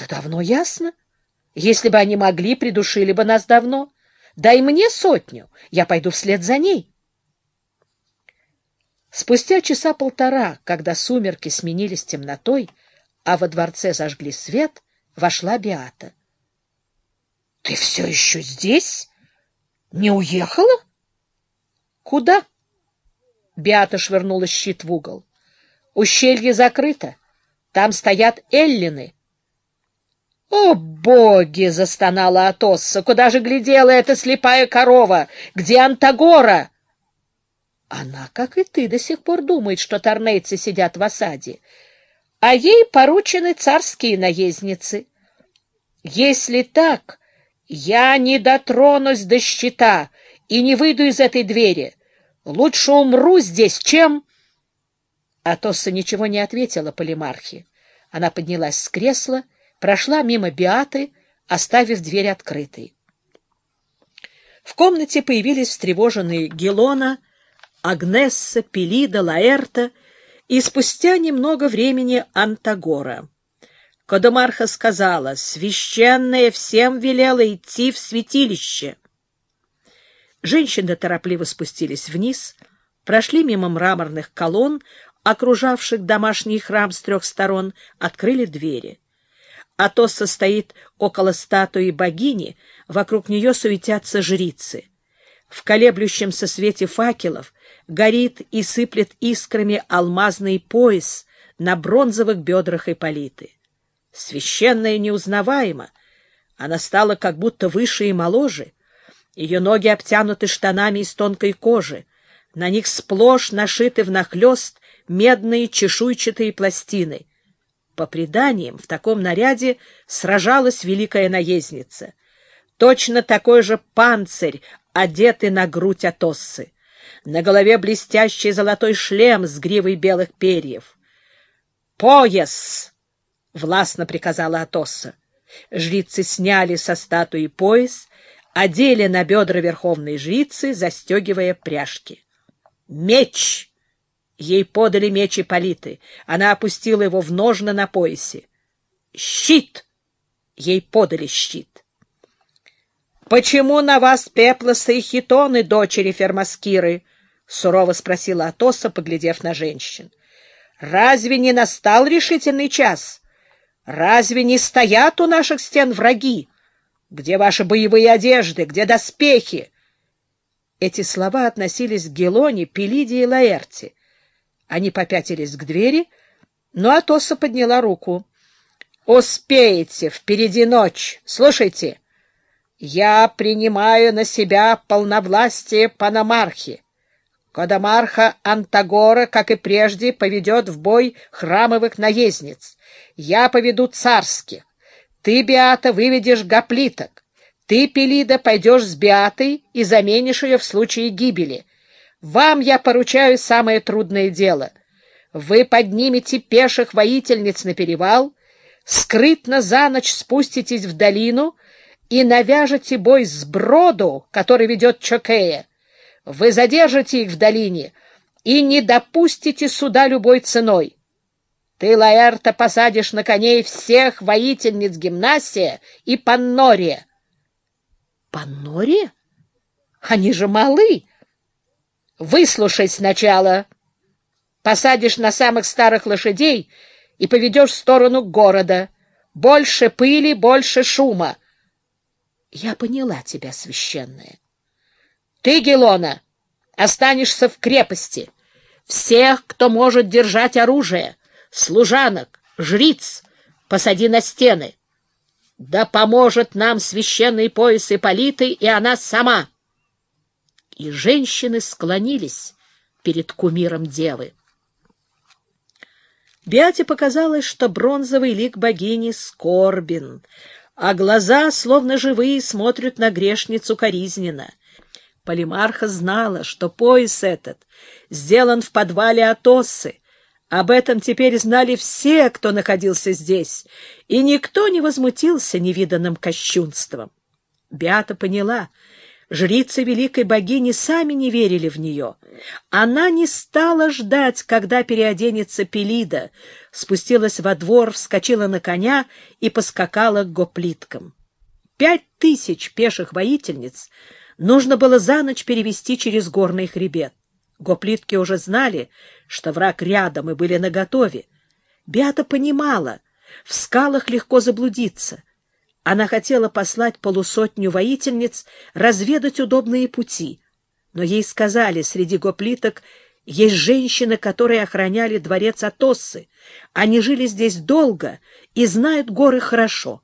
Это давно ясно. Если бы они могли, придушили бы нас давно. Дай мне сотню, я пойду вслед за ней. Спустя часа полтора, когда сумерки сменились темнотой, а во дворце зажгли свет, вошла Биата. — Ты все еще здесь? Не уехала? — Куда? Биата швырнула щит в угол. — Ущелье закрыто. Там стоят эллины. — О, боги! — застонала Атосса. — Куда же глядела эта слепая корова? Где Антагора? Она, как и ты, до сих пор думает, что торнейцы сидят в осаде, а ей поручены царские наездницы. Если так, я не дотронусь до щита и не выйду из этой двери. Лучше умру здесь, чем... Атосса ничего не ответила Полимархе. Она поднялась с кресла, прошла мимо Биаты, оставив дверь открытой. В комнате появились встревоженные Гелона, Агнесса, Пелида, Лаэрта и спустя немного времени Антагора. Кодомарха сказала, священная всем велела идти в святилище. Женщины торопливо спустились вниз, прошли мимо мраморных колонн, окружавших домашний храм с трех сторон, открыли двери. Атос стоит около статуи богини, вокруг нее суетятся жрицы. В колеблющемся свете факелов горит и сыплет искрами алмазный пояс на бронзовых бедрах Ипполиты. Священная неузнаваема, она стала как будто выше и моложе. Ее ноги обтянуты штанами из тонкой кожи, на них сплошь нашиты внахлёст медные чешуйчатые пластины. По преданиям, в таком наряде сражалась великая наездница. Точно такой же панцирь, одетый на грудь Атоссы. На голове блестящий золотой шлем с гривой белых перьев. «Пояс!» — властно приказала Атосса. Жрицы сняли со статуи пояс, одели на бедра верховной жрицы, застегивая пряжки. «Меч!» Ей подали меч Ипполиты. Она опустила его в ножны на поясе. «Щит!» Ей подали щит. «Почему на вас пеплосы и хитоны, дочери Фермаскиры?» — сурово спросила Атоса, поглядев на женщин. «Разве не настал решительный час? Разве не стоят у наших стен враги? Где ваши боевые одежды? Где доспехи?» Эти слова относились к Гелоне, Пелиде и Лаэрте. Они попятились к двери, но Атоса подняла руку. «Успеете! Впереди ночь! Слушайте!» Я принимаю на себя полновластие Панамархи. Кодомарха Антагора, как и прежде, поведет в бой храмовых наездниц. Я поведу царских. Ты, Биата, выведешь гоплиток. Ты, Пелида, пойдешь с Биатой и заменишь ее в случае гибели. Вам я поручаю самое трудное дело. Вы поднимете пеших воительниц на перевал, скрытно за ночь спуститесь в долину — и навяжете бой с Броду, который ведет Чокея. Вы задержите их в долине и не допустите суда любой ценой. Ты, Лаэрта, посадишь на коней всех воительниц гимнасия и Паннория. Паннория? Они же малы. Выслушай сначала. Посадишь на самых старых лошадей и поведешь в сторону города. Больше пыли, больше шума. Я поняла тебя, священная. Ты, Гелона, останешься в крепости. Всех, кто может держать оружие, служанок, жриц, посади на стены. Да поможет нам священный пояс Ипполиты и она сама. И женщины склонились перед кумиром девы. Бяте показалось, что бронзовый лик богини скорбен, а глаза, словно живые, смотрят на грешницу коризненно. Полимарха знала, что пояс этот сделан в подвале Атосы. Об этом теперь знали все, кто находился здесь, и никто не возмутился невиданным кощунством. Беата поняла, Жрицы великой богини сами не верили в нее. Она не стала ждать, когда переоденется Пелида, спустилась во двор, вскочила на коня и поскакала к гоплиткам. Пять тысяч пеших воительниц нужно было за ночь перевести через горный хребет. Гоплитки уже знали, что враг рядом и были наготове. Беата понимала, в скалах легко заблудиться — она хотела послать полусотню воительниц разведать удобные пути, но ей сказали, среди гоплиток есть женщины, которые охраняли дворец Атоссы. Они жили здесь долго и знают горы хорошо.